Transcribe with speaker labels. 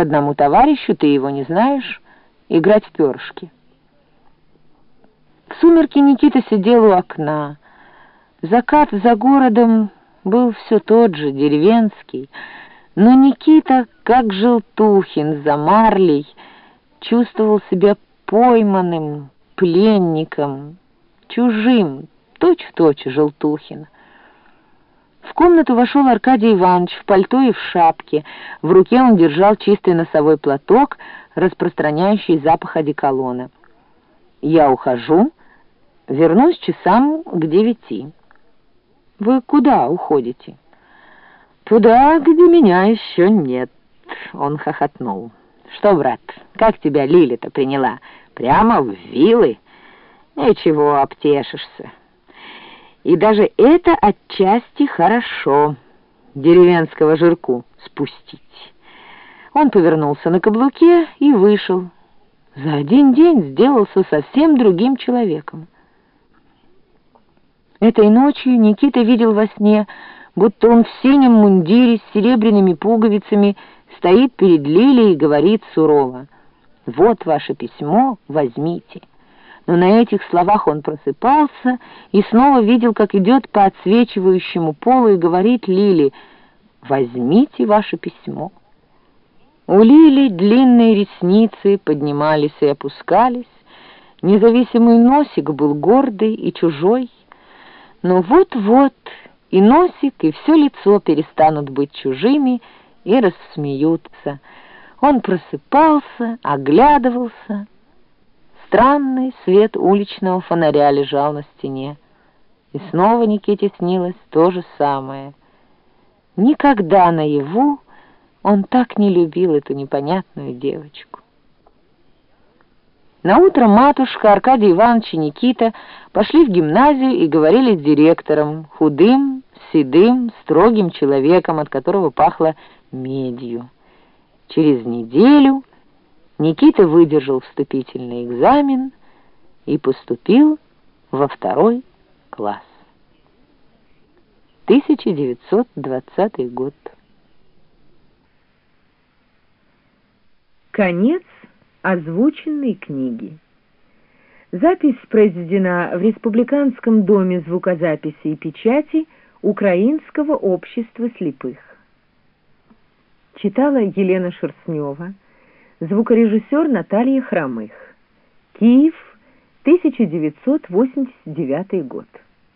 Speaker 1: к одному товарищу, ты его не знаешь, играть в перышки. В сумерки Никита сидел у окна. Закат за городом был все тот же, деревенский, но Никита, как Желтухин за Марлей, чувствовал себя пойманным, пленником, чужим, точь-в-точь -точь Желтухина. В комнату вошел Аркадий Иванович в пальто и в шапке. В руке он держал чистый носовой платок, распространяющий запах одеколона. «Я ухожу, вернусь часам к девяти». «Вы куда уходите?» «Туда, где меня еще нет», — он хохотнул. «Что, брат, как тебя Лиля-то приняла? Прямо в вилы? Ничего, обтешишься». И даже это отчасти хорошо деревенского жирку спустить. Он повернулся на каблуке и вышел. За один день сделался совсем другим человеком. Этой ночью Никита видел во сне, будто он в синем мундире с серебряными пуговицами стоит перед Лилией и говорит сурово, «Вот ваше письмо, возьмите» но на этих словах он просыпался и снова видел, как идет по отсвечивающему полу и говорит Лили, «Возьмите ваше письмо». У Лили длинные ресницы поднимались и опускались, независимый носик был гордый и чужой, но вот-вот и носик, и все лицо перестанут быть чужими и рассмеются. Он просыпался, оглядывался, Странный свет уличного фонаря лежал на стене. И снова Никите снилось то же самое. Никогда наяву он так не любил эту непонятную девочку. На утро матушка, Аркадий Иванович и Никита пошли в гимназию и говорили с директором, худым, седым, строгим человеком, от которого пахло медью. Через неделю Никита выдержал вступительный экзамен и поступил во второй класс. 1920 год.
Speaker 2: Конец озвученной книги. Запись произведена в Республиканском доме звукозаписи и печати Украинского общества слепых. Читала Елена Шерстнева звукорежиссер Наталья Хромых. Киев, 1989 год.